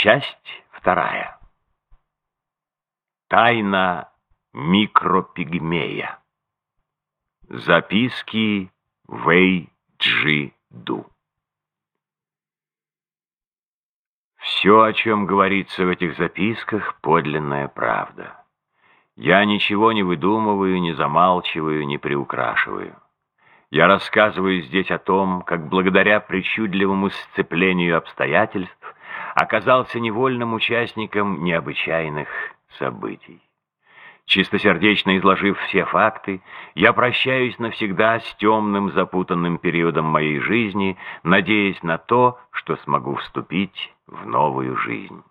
Часть вторая. Тайна микропигмея. Записки Вэй Джи Ду. Все, о чем говорится в этих записках, подлинная правда. Я ничего не выдумываю, не замалчиваю, не приукрашиваю. Я рассказываю здесь о том, как благодаря причудливому сцеплению обстоятельств оказался невольным участником необычайных событий. Чистосердечно изложив все факты, я прощаюсь навсегда с темным запутанным периодом моей жизни, надеясь на то, что смогу вступить в новую жизнь.